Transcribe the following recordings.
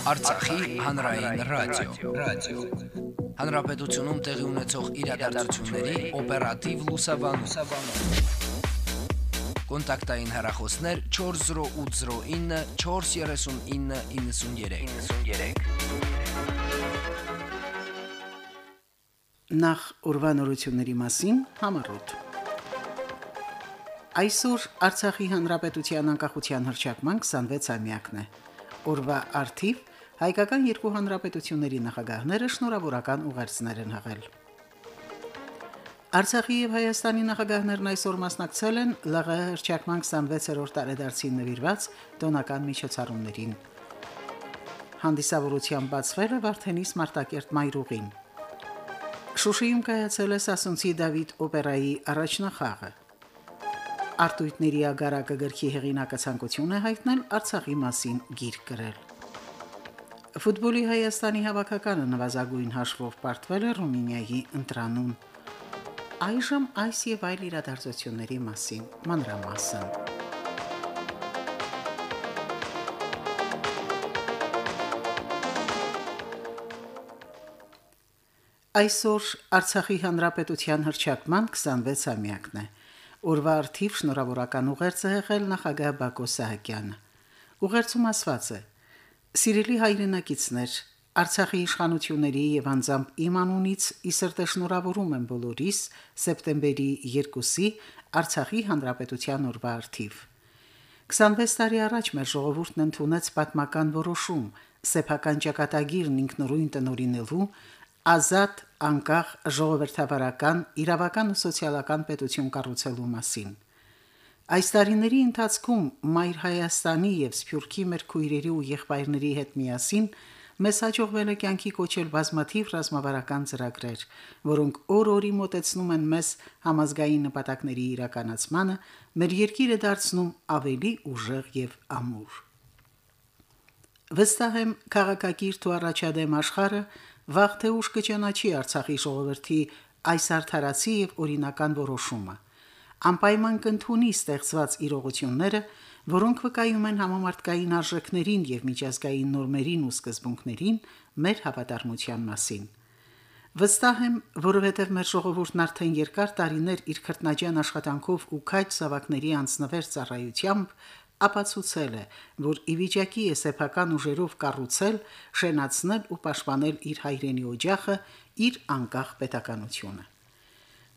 Արցախի հանրային ռադիո, ռադիո։ Հանրապետությունում տեղի ունեցող իրադարձությունների օպերատիվ լուսաբանում։ Կոնտակտային հեռախոսներ 40809 43993։ 93։ Նախ ուրվանորությունների մասին համառոտ։ Այսօր Արցախի հանրապետության անկախության հռչակման 26-ամյակն է։ Օրվա արդիվ հայկական երկու հանրապետությունների նախագահները շնորհավորական ուղերձներ են հղել։ Արցախի եւ Հայաստանի նախագահներն այսօր մասնակցել են ԼՂՀ հռչակման 26-րդ տարեդարձին նվիրված տոնական միջոցառումներին։ Հանդիսավորությամբ բացվել է Վարդենիս Մարտակերտ մայրուղին։ Շուշիում կայացել է Սասունցի Դավիթ օպերայի առաջնախաղը։ Արտույտների ագարակը գրքի հեղինակը ցանկություն է հայտնել Արցախի մասին գիրք գրել։ Ֆուտբոլի Հայաստանի հավաքականը նվազագույն հաշվով պարտվել է Ռումինիայի ընտրանում։ Այժմ այս եւ այլ իրադարձությունների մասին մանրամասն։ Այսօր Արցախի հանրապետության հռչակման 26-ամյակն է։ Օրվա արդիվ շնորհավորական ուղերձ է եղել նախագահ Բակո Սահակյանը։ Ուղերձում ասված է. Սիրելի հայրենակիցներ, Արցախի իշխանությունների եւ անձամբ իմ անունից ի սրտե շնորհավորում եմ բոլորիս սեպտեմբերի 2-ի Արցախի հանրապետության օրվա արդիվ։ 26 տարի առաջ մեր ժողովուրդն ընդունեց պատմական որոշում սեփական ճակատագիրն ինքնուրույն տնորինելու ազատ, անկախ, ժողովրդավարական, իրավական ու սոցիալական պետություն կառուցելու մասին։ Այս տարիների ընթացքում Մայր Հայաստանի եւ Սփյուռքի մեր քույրերի ու եղբայրների հետ միասին մեզ հաջողվել է կյանքի կոչել բազմաթիվ ռազմավարական ծրագրեր, որոնք օր-օրի մոտեցնում են մեզ համազգային նպատակների իրականացմանը, մեր երկիրը դարձնում ավելի ուժեղ եւ ամուր։ Վստահ եմ քաղաքակիրթ ու առաջադեմ աշխարհը վաղ թե ուշ կճանաչի Արցախի ժողովրդի այս արդարացի եւ օրինական որոշումը։ Անպայման կընդունի ստեղծված իրողությունները, որոնք վկայում են համամարտկային արժեքներին եւ միջազգային նորմերին ու սկզբունքներին մեր հավատարմության մասին։ Վստահ եմ, որովհետև մեր ժողովուրդն արդեն երկար տարիներ իր քրտնաջան աշխատանքով ու քաջ զավակների անձնվեր ծառայությամբ ապացուցել է, որ ի վիճակի է սեփական ուժերով կառուցել, շենացնել ու պաշտպանել իր հայրենի օջախը, իր անկախ պետականությունը։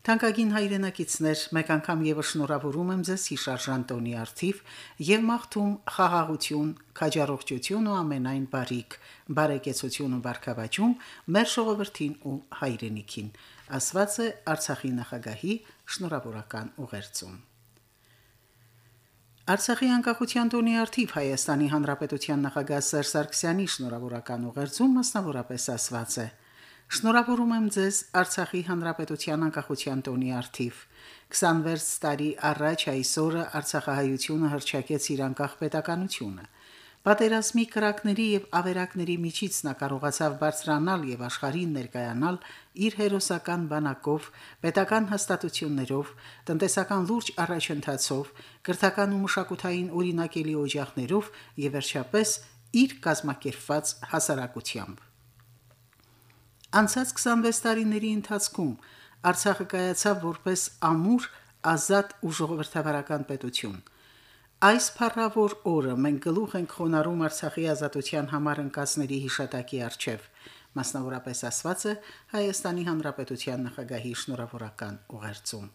Թանկագին հայրենակիցներ, մեկ անգամ եւս շնորհավորում եմ ձեզ հիշարժան տոնի արթիվ եւ մաղթում խաղաղություն, քաջառողջություն ու ամենայն բարիք, բարեկեցություն ու բարգավաճում մեր ժողովրդին ու հայրենիքին, ասված է Արցախի նախագահի շնորհավորական ուղերձում։ Արցախի անկախության տոնի արթիվ Հայաստանի Հանրապետության նախագահ Սերժ Սարգսյանի շնորհավորական ուղերձում մասնավորապես ասված է. Շնորհավորում եմ ձեզ Արցախի Հանրապետության անկախության տոնի արթիվ։ 26 տարի առաջ այսօրը Արցախահայությունը հրճակեց իր անկախ պետականությունը։ Պատերազմի կրակների եւ ավերակների միջից նա կարողացավ բարձրանալ եւ աշխարհին ներկայանալ իր հերոսական բանակով, պետական հաստատություններով, տնտեսական լուրջ առաջընթացով, կրթական ու մշակութային օրինակելի օջախներով եւ վերջապես իր կազմակերպված հասարակությամբ։ Անցած 26 տարիների ընթացքում Արցախը կայացավ որպես ամուր, ազատ ու ժողովրդավարական պետություն։ Այս փառավոր օրը մենք գլուխ ենք խոնարհում Արցախի ազատության համար ընկածների հիշատակի արչև, մասնավորապես ասված է Հայաստանի Հանրապետության նախագահի շնորհավորական ուղերձում։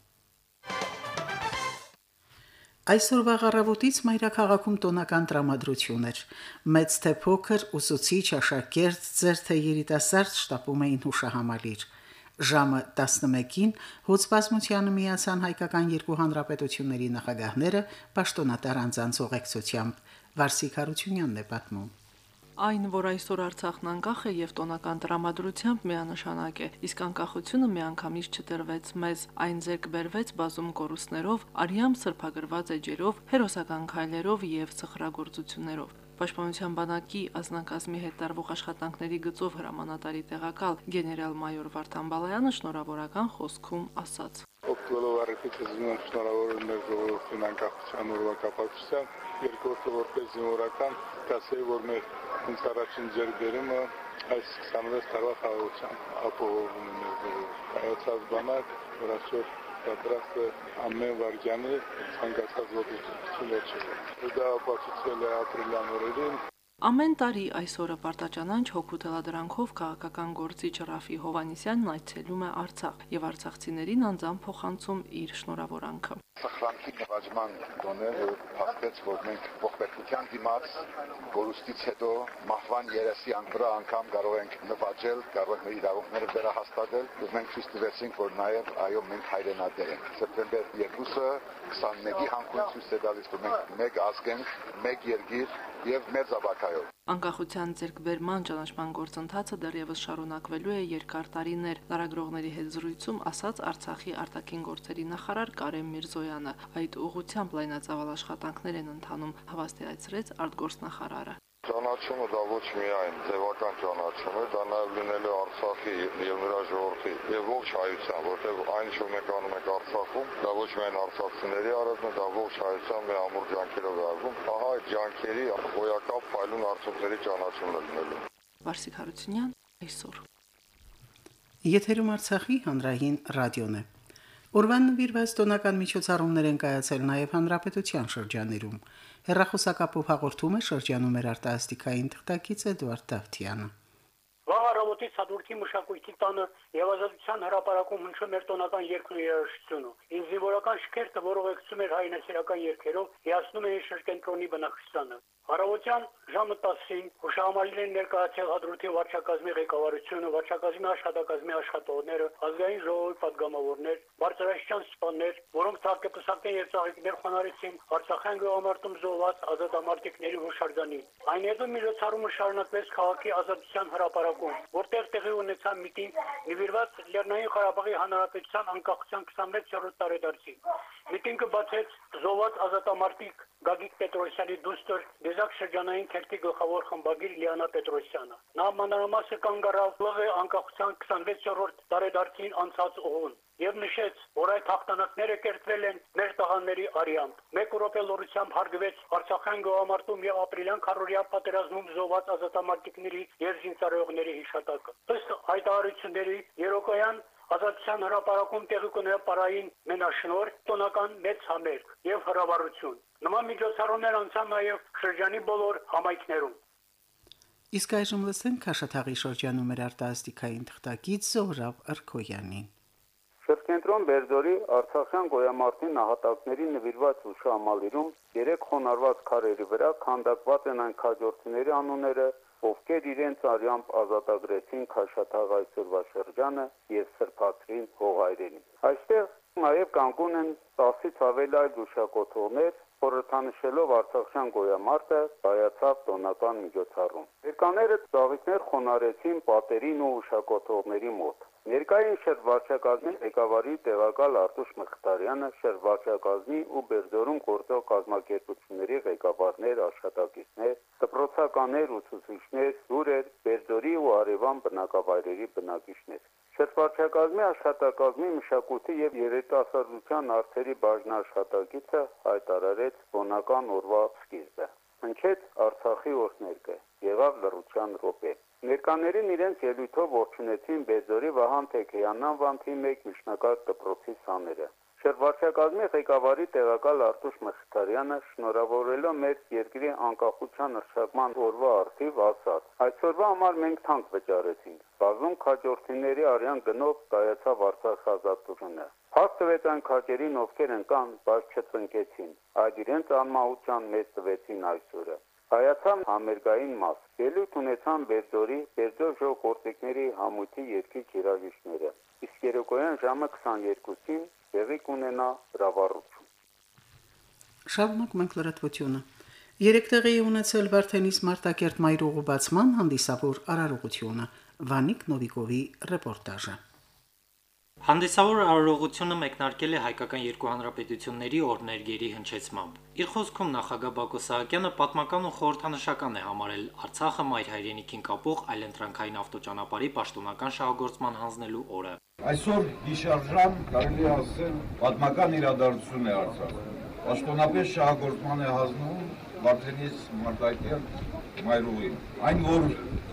Այսօրվա առավոտից մայրաքաղաքում տոնական տրամադրություն էր։ Մեծ թե փոքր ուսուցիչ, աշակերտ, ծեր թե երիտասարդ շտապում էին հուշահամալիր։ Ժամը 11-ին հոծպասմությանը միացան հայկական երկու հանրապետությունների նախագահները պաշտոնատար անձանց ուղեկցությամբ։ Վարսիկ Հարությունյանն է պատմում։ Այն, որ այսօր Արցախն անկախ է եւ տոնական տրամադրությամբ միանշանակ է, իսկ անկախությունը միանգամից չտրվեց մեզ, այն ձեռք բերվեց բազում կորուստներով, արիամ սրբագրված էջերով, հերոսական քայլերով եւ սխրագործություններով։ Պաշտպանության բանակի ազնագազմի հետ տարվող աշխատանքների գծով հրամանատարի տեղակալ գեներալ-մայոր Վարդան Բալայանը շնորհավորական խոսքում ասաց. բոլոր առիթիցիզմը շնորհավորում մեր ժողովրդին անկախության օրվա կապակցությամբ երկրորդը որպես զինվորական կասեի որ մեր ինձ առաջին ձեռբերումը այս 26 տարվա խաղաղության ապահովում է մեր կայացած բանակ որ այսօր պատրաստ է ամեն վարքյանի ցանկացած ողջություն վերջել դա ապացուցվել է ապրիլյան օրերին Ամեն տարի այսօրը Պարտաճանանչ հոգու թելադրանքով քաղաքական գործիչ Ռաֆի Հովանիսյանն այցելում է Արցախ եւ արցախցիներին անձամբ փոխանցում իր շնորհավորանքը։ Սխրանքի նվաճման որ փաստեց, որ մենք ողբերգության դիմաց գորուստից հետո մահվան երեսի անգրա անգամ կարող ենք նվաճել, կարող ենք իրավունքները վերահաստատել, ու մենք ցույց տվեցինք, որ նաև այո մենք հայրենադեր ենք։ Սեպտեմբեր 2-ը 21-ի հանքույն ցույց է տալիս, որ մենք մեկ ազգ ենք, մեկ երկիր եւ մեր զավակայով։ Անկախության ձերկբերման ճանաչման գործընթացը դեռևս շարունակվելու է երկար տարիներ։ Լարագրողների հետ զրույցում ասաց Արցախի արտաքին գործերի նախարար Կարեն Միրզոյանը։ Այդ ուղղությամբ լայնածավալ աշխատանքներ են ընթանում, հավաստիացրեց արտգործնախարարը ճանաչումը դա ոչ միայն ձևական ճանաչում է, դա նաև լինելու Արցախի եւ նրա ժողովրդի եւ ողջ հայության, որտեղ այն ինչ մենք անում ենք Արցախում, դա ոչ միայն արցախցիների արածն է, դա ողջ հայության մեր ամուր ջանքերով արվում։ Ահա այդ ջանքերի հոյակապ փայլուն արդյունքների ճանաչումն է լինելու։ Վարսիկ Հարությունյան այսօր Եթերում Արցախի հանրային ռադիոն է։ Օրվան նվիրված տոնական միջոցառումներ են կայացել նաև հանրապետության շրջաներում։ Հերրախոսակապով հաղորդում է շրջանում մեր արտասթիկային թղթակից Էդվարդ Դավթյանը։ Առավոտի ցածուրքի մշակույթի տանը եւ ազատության հրապարակում հնչում էր տոնական երկրի երաժշտությունը։ Ինձ զինվորական շքերթը, որ ուղեկցում էր հայնասիրական երկերով, հիացնում էր շրջենտրոնի բնակչությանը։ Առավոտյան ժամը 10-ին հուշահամալիրն են ներկայացել հադրութի վարչակազմի ղեկավարությունը, վարչակազմի աշխատակազմի աշխատողները, ազգային ժողովի падգամավորներ, բարձրաստիճան սպաներ, որոնք ցարկեպսակներ եւ ծաղիկներ խոնարհեցին Արցախյան գյուղամարտում զոհված ազատ ամարտիկների հուշարձանին։ Այնուհետև միջոցառումը շարունակվեց քաղաքի ազատության հրապարակում որտեղ տեղի ունեցավ միտինգ նվիրված Լեռնային Ղարաբաղի Հանրապետության անկախության 26-րդ տարեդարձին։ Միտինգը բացեց զոհված ազատամարտիկ Գագիկ Պետրոսյանի դուստր Դեզակ շրջանային քերթի գլխավոր խմբագիր Լիանա Պետրոսյանը։ Նա մանրամասը կանգ առավ ԼՂ անկախության 26-րդ տարեդարձին անցած օղուն եւ նշեց, որ այդ հաղթանակները կերտվել են մեր տղաների արյամբ։ Մեկ րոպե լորությամբ հարգվեց Արցախյան գոհամարտում եւ ապրիլյան քարորիա պատերազմում զոհված ազատամարտիկների եւ զինծառայողների հիշատակը։ Ըստ հայտարարությունների Երոկոյան Ազատության հրապարակում տեղի կունենա պարային մենաշնոր, տոնական մեծ համերգ եւ հրավառություն։ Նման միջոցառումներ անցան նաեւ շրջանի բոլոր համայնքներում։ Իսկ այժմ լսենք Քաշաթաղի շրջանում մեր արտասթիկային թղթակից Զորավ Արքոյանին։ Շրջենտրոն Բերձորի Արցախյան գոյամարտի նահատակների նվիրված հուշահամալիրում երեք խոնարհված քարերի վրա քանդակված են այն քաջորդիների անունները, ովքեր իրենց արյամբ ազատագրեցին Քաշաթաղ այսօրվա շրջանը եւ սրբացրին հողայրենին։ Այստեղ նաև կանգուն են 10-ից ավել այլ գուշակոթողներ, խորհրդանշելով Արցախյան գոյամարտը կայացավ տոնական միջոցառում։ Ներկաները ծաղիկներ խոնարեցին պատերին ու ուշակոթողների մոտ։ Ներկային շրջվարչակազմի ղեկավարի տեղակալ Արտուշ Մխտարյանը, շրջվարչակազմի ու Բերձորում գործող կազմակերպությունների ղեկավարներ, աշխատակիցներ, դպրոցականներ, ուսուցիչներ, դուրեր, Բերձորի ու Արևան բնակավայրերի բնակիչներ։ Շրջվարչակազմի աշխատակազմի մշակույթի եւ երիտասարդության արտերի բաժնաշխատակիցը հայտարարեց բոնական օրվա սկիզբը։ Հնչեց Արցախի օրհներգը, եղավ լռության րոպե։ Ներկաներին իրենց ելույթով ողջունեցին Բեզորի Վահան Թեքեյանն վանթի 1 միջնակարգ դպրոցի սաները։ Շրջվարչակազմի ղեկավարի տեղակալ Արտուշ Մխիթարյանը շնորհավորելով մեր երկրի անկախության հռչակման օրվա արդիվ ասաց. Այսօրվա համար մենք թանկ վճարեցինք։ Բազում քաջորդիների արյան գնով կայացավ Արցախ ազատությունը։ Փակ տվեց այն քաջերին, ովքեր ընկան, բայց չծնկեցին։ Այդ իրենց անմահության մեծ տվեցին այսօրը։ Հայացան համերգային մաս։ Ելույթ ունեցան Բերձորի, Բերձոր ժող գործիքների համույթի երկի երաժիշտները։ Իսկ երեկոյան ժամը 22-ին տեղի կունենա հրավառություն։ Շարունակ մենք լրատվությունը։ Երեք տեղի ունեցել Վարդենիս Մարտակերտ մայրուղու բացման հանդիսավոր արարողությունը։ Վանիկ Նովիկովի ռեպորտաժը։ Հանդիսավոր արարողությունը մեկնարկել է հայկական երկու հանրապետությունների օրներգերի հնչեցմամբ։ Իր խոսքում նախագահ Բակո Սահակյանը պատմական ու խորհրդանշական է համարել Արցախը մայր հայրենիքին կապող այլընտրանքային ավտոճանապարհի պաշտոնական շահագործման հանձնելու օրը։ Այսօր գիշարժամ կարելի ասել պատմական իրադարձություն է Արցախը։ Պաշտոնապես շահագործման է հանձնում Վարդենիս Մարտակերտ Մայրուղին։ Այն որ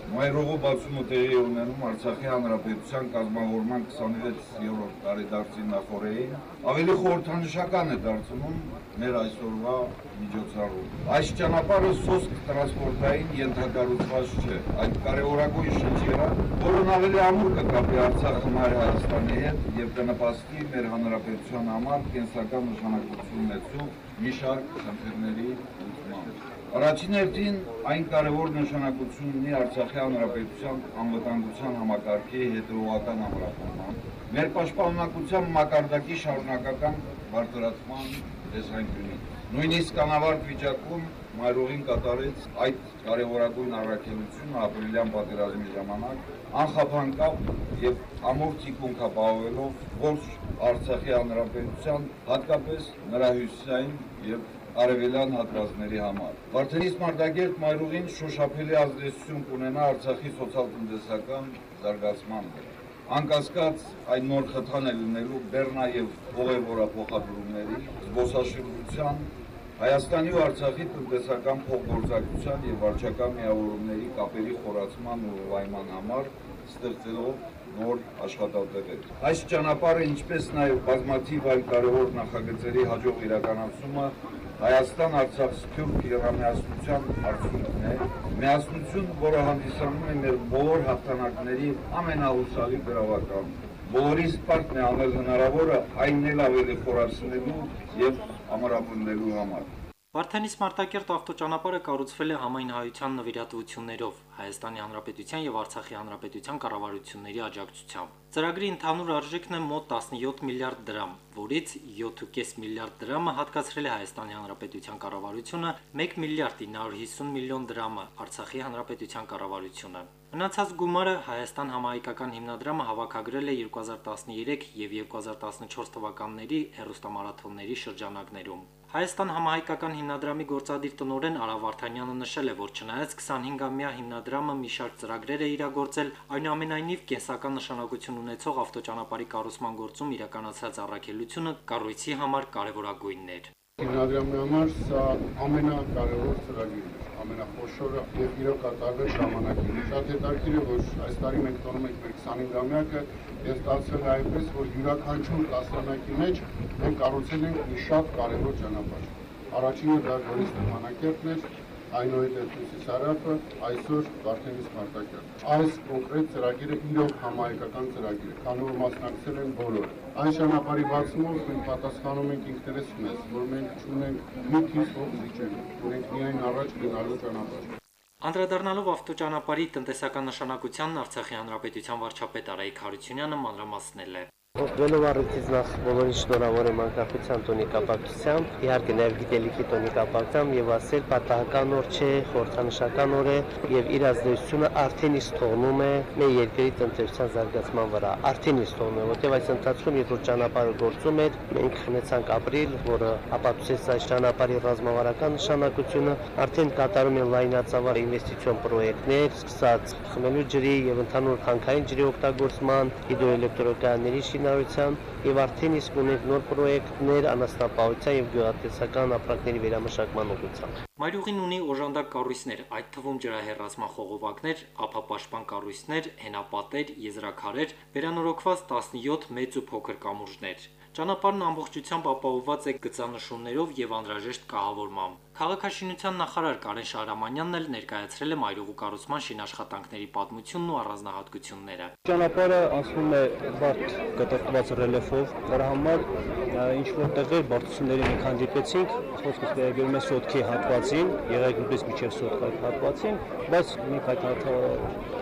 Մայրուղու բացումը տեղի ունենում Արցախի Հանրապետության կազմավորման 26-րդ տարեդարձի նախորդին, ավելի խորհրդանշական է դարձնում մեր այսօրվա միջոցառում։ Այս ճանապարհը սոսկ տրանսպորտային ենթակառուցված չէ, այլ կարևորագույն շրջեր, որն ավելի ամուր կկապի Արցախը Մայր Հայաստանի հետ եւ կնպաստի մեր հանրապետության համար կենսական նշանակություն ունեցող մի շարք խնդիրների Առաջին հերթին այն կարևոր նշանակություն ունի Արցախի հանրապետության անվտանգության համակարգի հետևողական ամրապնդման, մեր պաշտպանունակության մակարդակի շարունակական բարձրացման տեսանկյունից։ Նույնիսկ անավարտ վիճակում Մայրուղին կատարեց այդ կարևորագույն առաքելությունը ապրիլյան պատերազմի ժամանակ անխափանկավ եւ ամուր թիկունք ապահովելով ողջ Արցախի հանրապետության, հատկապես նրա հյուսիսային եւ արևելյան հատվածների համար։ Վարդենիս Մարտակերտ Մայրուղին շոշափելի ազդեցություն կունենա Արցախի սոցիալ-տնտեսական զարգացման վրա։ Անկասկած այն նոր խթան է լինելու Բեռնա եւ Հողեվորա փոխադրումների, զբոսաշրջության, Հայաստանի ու Արցախի տնտեսական փոխգործակցության եւ վարչական միավորումների կապերի խորացման ու վայման համար ստեղծելով նոր աշխատատեղեր։ Այս ճանապարհը, ինչպես նաև բազմաթիվ այլ կարևոր նախագծերի հաջող իրականացումը Հայաստան-Արցախ սփյուռք իրականացության արդյունքն է, միասնություն, որը հանդիսանում է մեր բոլոր հաղթանակների ամենահուսալի գրավական։ Բոլորիս պարտն է անել հնարավորը այն էլ ավելի խորացնելու եւ ամրապնդելու համար։ Վարդանիս Մարտակերտ ավտոճանապարհը կառուցվել է համայն հայության նվիրատվություններով Հայաստանի Հանրապետության եւ Արցախի Հանրապետության կառավարությունների աջակցությամբ։ Ծրագրի ընդհանուր արժեքն է մոտ 17 միլիարդ դրամ, որից 7.5 միլիարդ դրամը հատկացրել է Հայաստանի Հանրապետության կառավարությունը, 1 միլիարդ 950 միլիոն դրամը Արցախի Հանրապետության կառավարությունը։ Մնացած գումարը Հայաստան համահայկական հիմնադրամը հավաքագրել է 2013 եւ 2014 թվականների հերոստամարաթոնների շրջանակներում։ Հայաստան համահայկական հիմնադրամի գործադիր տնօրեն Արա Վարդանյանը նշել է, որ չնայած 25-ամյա հիմնադրամը մի շարք ծրագրեր է իրագործել, այնուամենայնիվ կենսական նշանակություն ունեցող ավտոճանապարհի կառուցման գործում իրականացած առաքելությունը կառույցի համար կարևորագույնն էր։ Հիմնադրամի համար սա ամենակարևոր ծրագիրն է ամենախոշորը եւ իրոք կատարվել ժամանակին։ Շատ հետաքրքիր է, որ այս տարի մենք տոնում ենք մեր 25-ամյակը եւ ստացվել այնպես, որ յուրաքանչյուր տասնամյակի մեջ մենք կառուցել ենք մի շատ կարևոր ճանապարհ։ Առաջինը դա Գորիս Ստեփանակերտն էր, այնուհետև Հյուսիս Հարավը, այսօր Վարդենիս Մարտակերտ։ Այս կոնկրետ ծրագիրը իրոք համահայկական ծրագիր է, քանի որ մասնակցել են բոլորը։ Այս ճանապարհի բացումով մենք պատասխանում ենք ինքներս մեզ, որ մենք ունենք մի քիչ փող զիջելու, ունենք միայն առաջ գնալու ճանապարհ։ Անդրադառնալով ավտոճանապարհի տնտեսական նշանակությանն Արցախի Հանրապետության վարչապետ Արայիկ Հարությունյանը մանրամասնել է։ Օգնելով առիթից նախ բոլորին շնորհավոր եմ անկախության տոնի կապակցությամբ, իհարկե նաև գիտելիքի տոնի կապակցությամբ եւ ասել պատահական օր չէ, խորհրդանշական օր է եւ իր ազդեցությունը արդեն իսկ թողնում է մեր երկրի տնտեսության զարգացման վրա։ Արդեն իսկ թողնում է, որտեղ այս ընթացքում երբ որ ճանապարհը գործում էր, մենք ունեցանք ապրիլ, որը ապացուցեց այս ճանապարհի ռազմավարական նշանակությունը, արդեն կատարում են լայնածավալ ինվեստիցիոն պրոյեկտներ, սկսած խմելու ջրի եւ ընդհանուր հանքային ջրի օգտագործման, հիդրոէլեկտրոկայանների շինարարության շինարարության եւ արդեն իսկ ունենք նոր պրոյեկտներ անաստապահության եւ գյուղատնտեսական ապրանքների վերամշակման ուղղությամբ։ Մայրուղին ունի օժանդակ կառույցներ, այդ թվում ջրահեռացման խողովակներ, ափապաշտպան կառույցներ, հենապատեր, եզրաքարեր, վերանորոգված 17 մեծ ու փոքր կամուրջներ։ Ճանապարհն ամբողջությամբ ապահովված է գծանշումներով եւ անհրաժեշտ կահավորմամբ։ Քաղաքաշինության նախարար Կարեն Շահրամանյանն էլ ներկայացրել է Մայրուղու կառուցման շինաշխատանքների պատմությունն ու առանձնահատկությունները։ Ճանապարհը անցնում է բարդ կտրտված ռելիեֆով, դրա համար ինչ որ տեղեր բարդությունների մենք հանդիպեցինք, խոսքը վերաբերում է սոտքի հատվածին, եղեգրուտից միջև սոտքի հատվածին, բայց մենք այդ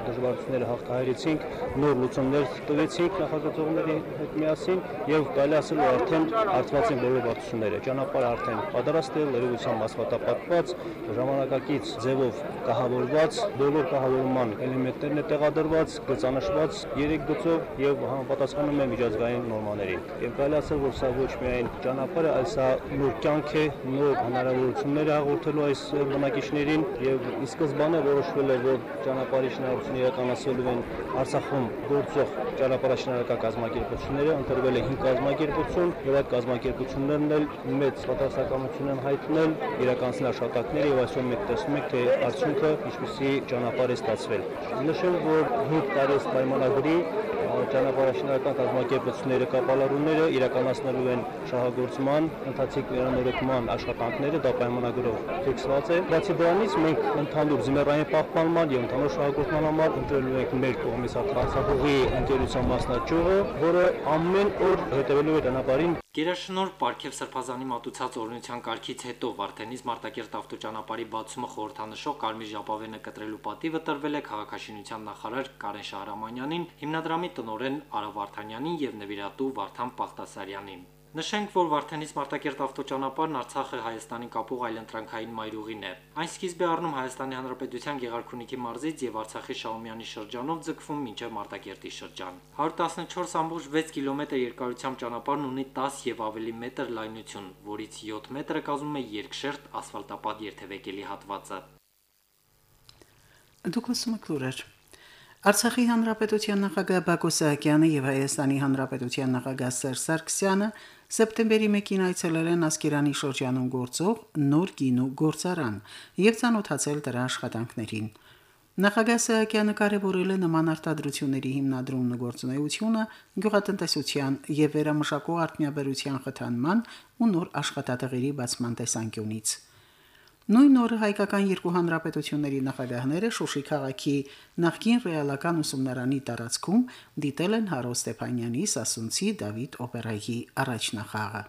դժվարությունները հաղթահարեցինք, նոր լուծումներ տվեցինք նախագծողների հետ միասին եւ կարելի ասել արդեն հարթված են բոլոր բարդությունները։ Ճանապարհը արդեն պատրաստ է, լրիվությամբ ասված աշխատապատված, ժամանակակից ձևով կահավորված, բոլոր կահավորման էլեմենտներն է տեղադրված, գծանշված 3 գծով եւ համապատասխանում է միջազգային նորմաներին։ Եվ կարելի ասել, որ սա ոչ միայն ճանապարհ է, այլ սա նոր կյանք է, նոր հնարավորություններ է հաղորդելու այս բնակիչներին եւ ի սկզբանե որոշվել է, որ ճանապարհի շինարարությունը իրականացվելու են Արցախում գործող ճանապարհաշինարական կազմակերպությունները, ընտրվել է 5 կազմակերպություն եւ այդ կազմակերպություններն էլ մեծ պատասխանատվություն են հայտնել իրականացնել աշխատանքները եւ այսօր մենք տեսնում ենք թե արդյունքը ինչպեսի ճանապարհ է ստացվել։ Նշեմ, որ 5 տարի պայմանագրի ճանապարհաշինարական կազմակերպությունները կապալարունները իրականացնելու են շահագործման, ընթացիկ վերանորոգման աշխատանքները դա պայմանագրով ֆիքսված է։ Բացի դրանից մենք ընդհանուր զմերային պահպանման եւ ընդհանուր շահագործման համար ընտրելու ենք մեր կողմից հատվածախոհի ընկերության մասնաճյուղը, որը ամեն օր հետևելու է ճանապարհին Գերաշնոր Պարքև Սրբազանի մատուցած օրնության կարգից հետո Վարդենից Մարտակերտ ավտոճանապարհի բացումը խորհրդանշող Կարմիր ժապավենը կտրելու պատիվը տրվել է քաղաքաշինության նախարար Կարեն Շահրամանյանին, հիմնադրամի տնօրեն Արա Վարդանյանին եւ նվիրատու Վարդան Պախտասարյանին։ Նշենք, որ Վարդենից Մարտակերտ ավտոճանապարհն Արցախը Հայաստանի կապող այլընտրանքային մայրուղին է։ Այն սկիզբ է առնում Հայաստանի Հանրապետության Գեղարքունիքի մարզից եւ Արցախի Շահումյանի շրջանով ձգվում մինչև Մարտակերտի շրջան։ 114.6 կիլոմետր երկարությամբ ճանապարհն ունի 10 եւ ավելի մետր լայնություն, որից 7 մետրը կազմում է երկշերտ ասֆալտապատ երթևեկելի հատվածը։ Դուք լսում եք լուրեր։ Արցախի հանրապետության նախագահ Բակո Սահակյանը եւ Հայաստանի հանրապետության նախագահ Սերժ Սարգսյանը սեպտեմբերի 1-ին այցելել են Ասկերանի շրջանում գործող նոր գինու գործարան եւ ցանոթացել դրա աշխատանքներին։ Նախագահ Սահակյանը կարևորել է նման արտադրությունների հիմնադրումն ու գործունեությունը գյուղատնտեսության եւ վերամշակող արտոնյաբերության խթանման ու նոր աշխատատեղերի բացման տեսանկյունից։ Նույն օրը հայկական երկու հանրապետությունների նախագահները Շուշի քաղաքի նախկին ռեալական ուսումնարանի տարածքում դիտել են Հարո Ստեփանյանի Սասունցի Դավիթ օպերայի առաջնախաղը։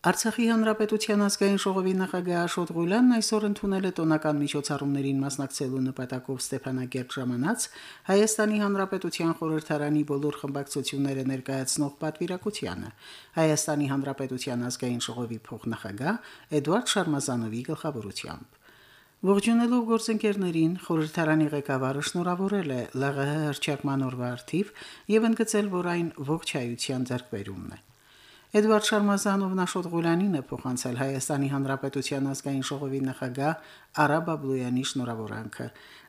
Արցախի հանրապետության ազգային ժողովի նախագահ Աշոտ Ղուլյանն այսօր ընդունել է տոնական միջոցառումներին մասնակցելու նպատակով Ստեփանագերտ ժամանած Հայաստանի հանրապետության խորհրդարանի բոլոր խմբակցությունները ներկայացնող պատվիրակությանը Հայաստանի հանրապետության ազգային ժողովի փոխնախագահ Էդուարդ Շարմազանովի գլխավորությամբ Ողջունելով գործընկերներին խորհրդարանի ղեկավարը շնորհավորել է ԼՂՀ հրճակման օրվա արդիվ եւ ընդգծել, որ այն ողջ հայության ձեռքբերումն է։ Էդվարդ Շարմազանովն Աշոտ Ղուլյանին է փոխանցել Հայաստանի Հանրապետության ազգային ժողովի նախագահ Արա Բաբլոյանի շնորհավորանքը։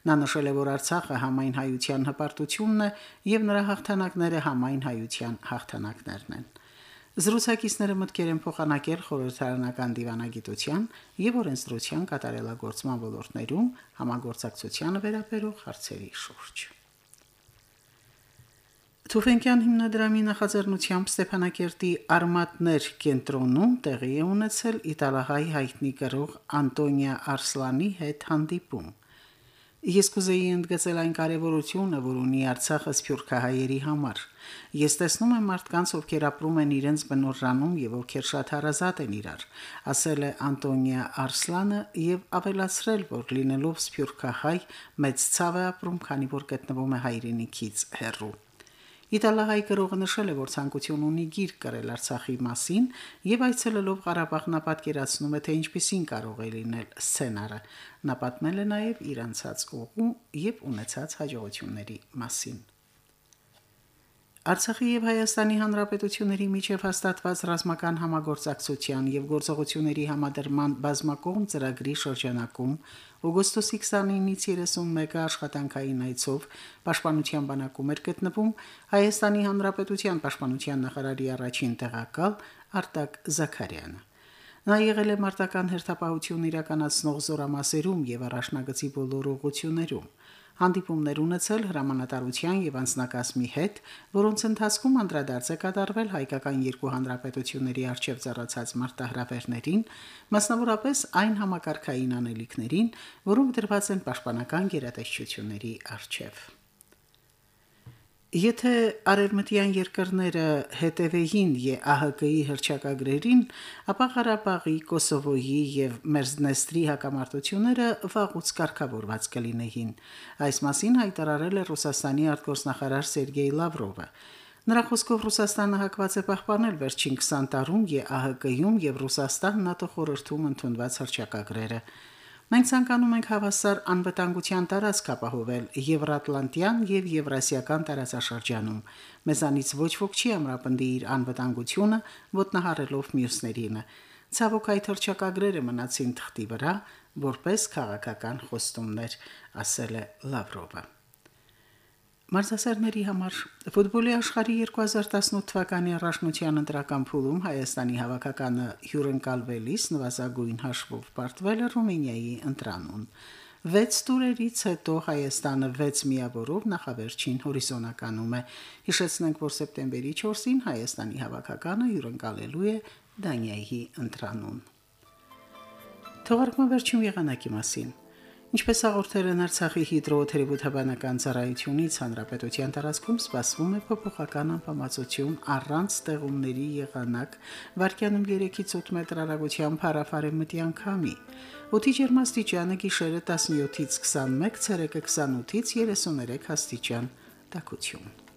Նա նշել է, որ Արցախը համայն հայության հպարտությունն է եւ նրա հաղթանակները համայն հայության հաղթանակներն են։ Զրուցակիցները մտքեր են փոխանակել խորհրդարանական դիվանագիտության եւ օրենսդրության կատարելագործման ոլորտներում համագործակցությանը վերաբերող հարցերի շուրջ։ Թուֆենկյան հիմնադրամի նախաձեռնությամբ Ստեփանակերտի Արմատներ կենտրոնում տեղի է ունեցել իտալահայ հայտնի գրող Անտոնիա Արսլանի հետ հանդիպում։ Ես կուզեի ընդգծել այն կարևորությունը, որ ունի Արցախը սփյուռքահայերի համար։ Ես տեսնում եմ մարդկանց, ովքեր ապրում են իրենց բնորանում եւ ովքեր շատ հարազատ են իրար, ասել է Անտոնիա Արսլանը եւ ավելացրել, որ լինելով սփյուռքահայ մեծ ցավ է ապրում, քանի որ գտնվում է հայրենիքից հեռու։ Իտալահայ գրողը նշել է, որ ցանկություն ունի գիրք գրել Արցախի մասին եւ այցելելով Ղարաբաղն ապատկերացնում է, թե ինչպիսին կարող է լինել սցենարը։ Նա պատմել է նաեւ իր անցած ուղու եւ ունեցած հաջողությունների մասին։ Արցախի եւ Հայաստանի Հանրապետությունների միջև հաստատված ռազմական համագործակցության եւ գործողությունների համադրման բազմակողմ ծրագրի շրջանակում օգոստոսի 29-ից 31-ը աշխատանքային այցով Պաշտպանության բանակում էր գտնվում Հայաստանի Հանրապետության Պաշտպանության նախարարի առաջին տեղակալ Արտակ Զաքարյանը։ Նա եղել է մարտական հերթապահություն իրականացնող զորամասերում եւ առաջնագծի բոլոր ուղություններում հանդիպումներ ունեցել հրամանատարության եւ անձնակազմի հետ, որոնց ընթացքում անդրադարձ է կատարվել հայկական երկու հանրապետությունների արչեւ ծառացած մարտահրավերներին, մասնավորապես այն համակարգային անելիքներին, որոնք դրված են պաշտպանական գերատեսչությունների արչեւ։ Եթե արևմտյան երկրները հետևեին ԵԱՀԿ-ի հրճակագրերին, ապա Ղարաբաղի, Կոսովոյի եւ Մերձնեստրի հակամարտությունները վաղուց կարգավորված կլինեին։ Այս մասին հայտարարել է Ռուսաստանի արտգործնախարար Սերգեյ Լավրովը։ Նրա խոսքով Ռուսաստանը հակված է պահպանել վերջին 20 տարում ԵԱՀԿ-ում եւ Ռուսաստան ՆԱՏՕ խորհրդում ընդունված հրճակագրերը։ Մենք ցանկանում ենք հավասար անվտանգության տարածք ապահովել Եվրատլանտյան եւ Եվրասիական տարածաշրջանում։ Մեզանից ոչ ոք չի ամրապնդի իր անվտանգությունը ոտնահարելով մյուսներին։ Ցավոք այդ հրճակագրերը մնացին թղթի վրա որպես քաղաքական խոստումներ, ասել է Լավրովը։ Մարզասերների համար. Ֆուտբոլի աշխարհի 2018 թվականի առաջնության ընտրական փուլում Հայաստանի հավաքականը հյուրընկալվելիս նվազագույն հաշվով պարտվել է Ռումինիայի ընտրանուն։ 6 տուրերից հետո Հայաստանը 6 միավորով նախավերջին հորիզոնականում է։ Հիշեցնենք, որ սեպտեմբերի 4-ին Հայաստանի հավաքականը հյուրընկալելու է Դանիայի ընտրանուն։ Թողարկման վերջին եղանակի մասին։ Ինչպես հաղորդել են Արցախի հիդրոթերապևտաբանական ծառայությունից, հանրապետության տարածքում սպասվում է փոփոխական անբավարարություն առանց ստեղումների եղանակ, վարկյանում 3-ից 8 մետր հեռագությամբ հարավարեմտյան քամի։ Օդի ջերմաստիճանը գիշերը 17-ից 21, ցերեկը 28-ից 33 աստիճան։ Տակություն։